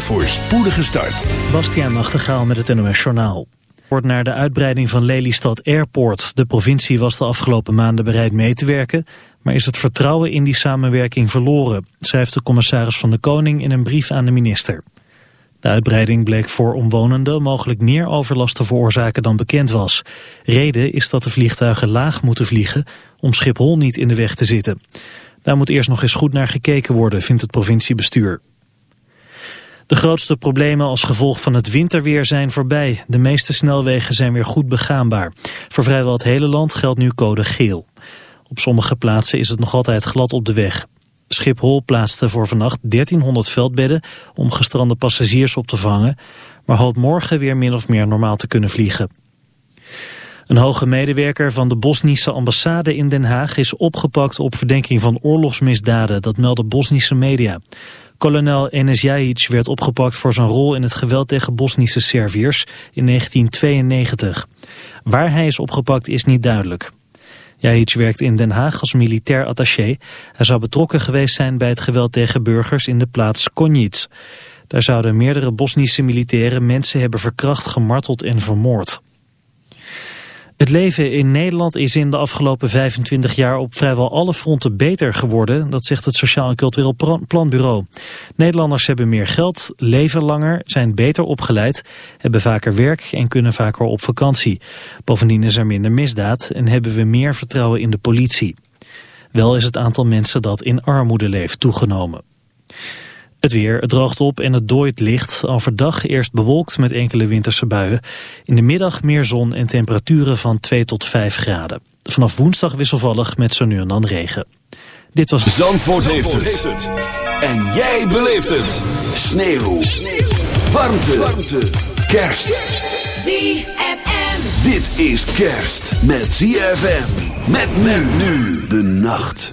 een voorspoedige start. Bastiaan Nachtegaal met het NOS Journaal. Wordt naar de uitbreiding van Lelystad Airport. De provincie was de afgelopen maanden bereid mee te werken... maar is het vertrouwen in die samenwerking verloren... schrijft de commissaris van de Koning in een brief aan de minister. De uitbreiding bleek voor omwonenden mogelijk meer overlast te veroorzaken dan bekend was. Reden is dat de vliegtuigen laag moeten vliegen om Schiphol niet in de weg te zitten. Daar moet eerst nog eens goed naar gekeken worden, vindt het provinciebestuur. De grootste problemen als gevolg van het winterweer zijn voorbij. De meeste snelwegen zijn weer goed begaanbaar. Voor vrijwel het hele land geldt nu code geel. Op sommige plaatsen is het nog altijd glad op de weg. Schiphol plaatste voor vannacht 1300 veldbedden om gestrande passagiers op te vangen, maar hoopt morgen weer min of meer normaal te kunnen vliegen. Een hoge medewerker van de Bosnische ambassade in Den Haag is opgepakt op verdenking van oorlogsmisdaden, dat melden Bosnische media. Kolonel Enesjajic werd opgepakt voor zijn rol in het geweld tegen Bosnische Serviërs in 1992. Waar hij is opgepakt is niet duidelijk. Jajic werkt in Den Haag als militair attaché. Hij zou betrokken geweest zijn bij het geweld tegen burgers in de plaats Konjic. Daar zouden meerdere Bosnische militairen mensen hebben verkracht, gemarteld en vermoord. Het leven in Nederland is in de afgelopen 25 jaar op vrijwel alle fronten beter geworden. Dat zegt het Sociaal en Cultureel Planbureau. Nederlanders hebben meer geld, leven langer, zijn beter opgeleid, hebben vaker werk en kunnen vaker op vakantie. Bovendien is er minder misdaad en hebben we meer vertrouwen in de politie. Wel is het aantal mensen dat in armoede leeft toegenomen. Het weer, het droogt op en het dooit licht. Overdag eerst bewolkt met enkele winterse buien. In de middag meer zon en temperaturen van 2 tot 5 graden. Vanaf woensdag wisselvallig met zo nu en dan regen. Dit was... Zandvoort, heeft, het. En jij beleeft het. Sneeuw. Sneeuw. Warmte. Warmte. Kerst. ZFM. Dit is kerst met ZFM. Met men nu de nacht.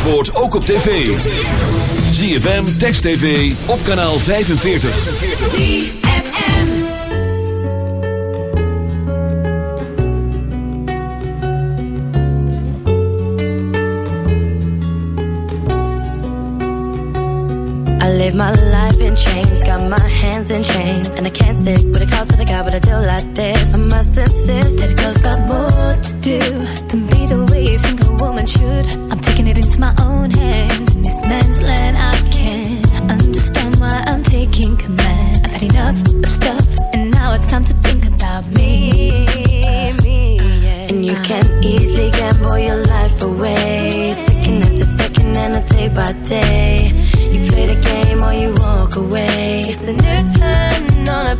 Zandvoort ook op tv. ZFM, Text TV, op kanaal 45. ZFM I live my life in chains, got my hands in chains And I can't stick with a call to the guy, but I do like this I must insist that a girl's got more to do Than be the way you think should I'm taking it into my own hand. In this man's land, I can't understand why I'm taking command. I've had enough of stuff, and now it's time to think about me. me yeah. And you can easily gamble your life away. Second after second, and a day by day. You play the game or you walk away. It's a new turn on a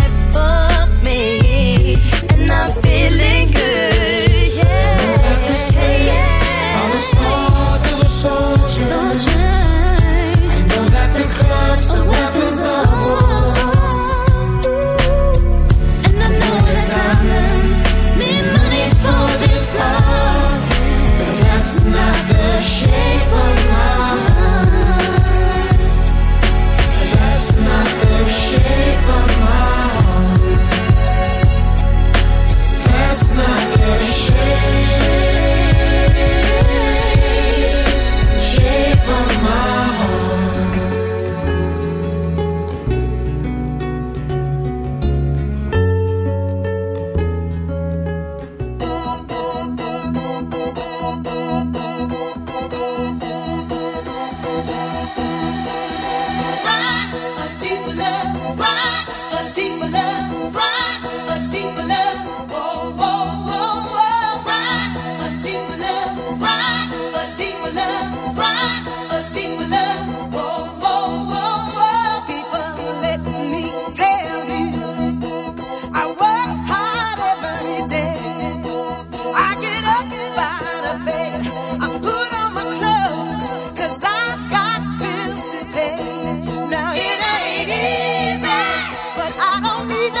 vida.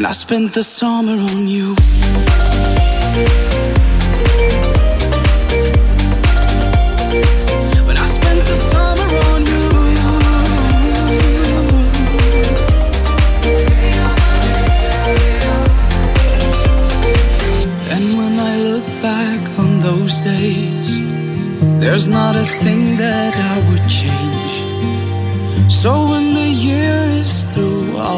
When I spent the summer on you. When I spent the summer on you. And when I look back on those days there's not a thing that I would change. So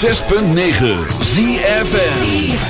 106.9 ZFN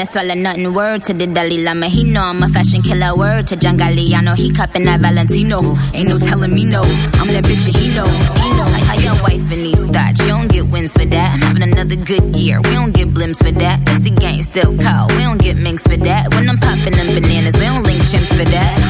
No swallow nothing. Word to the Dalai Lama, he know I'm a fashion killer. Word to John Galliano, he cupping that Valentino. Ain't no telling me no, I'm that bitch and he know. Like how your wife in these thoughts, you don't get wins for that. I'm having another good year, we don't get blimps for that. It's the gang still cold, we don't get minks for that. When I'm popping them bananas, we don't link chimps for that.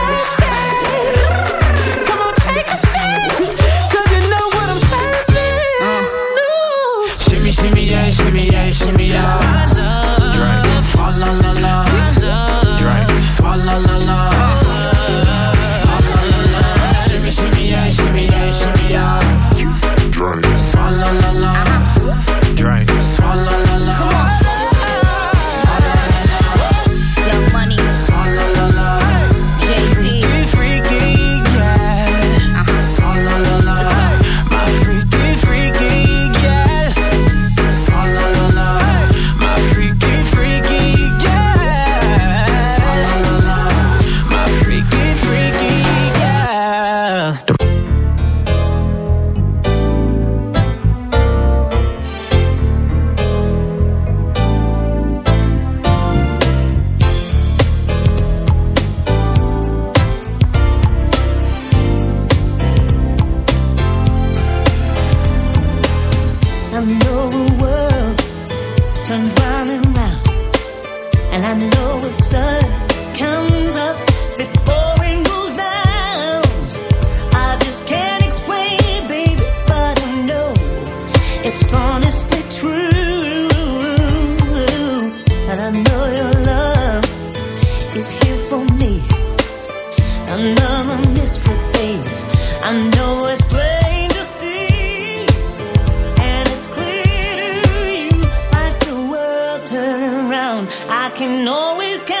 can always count.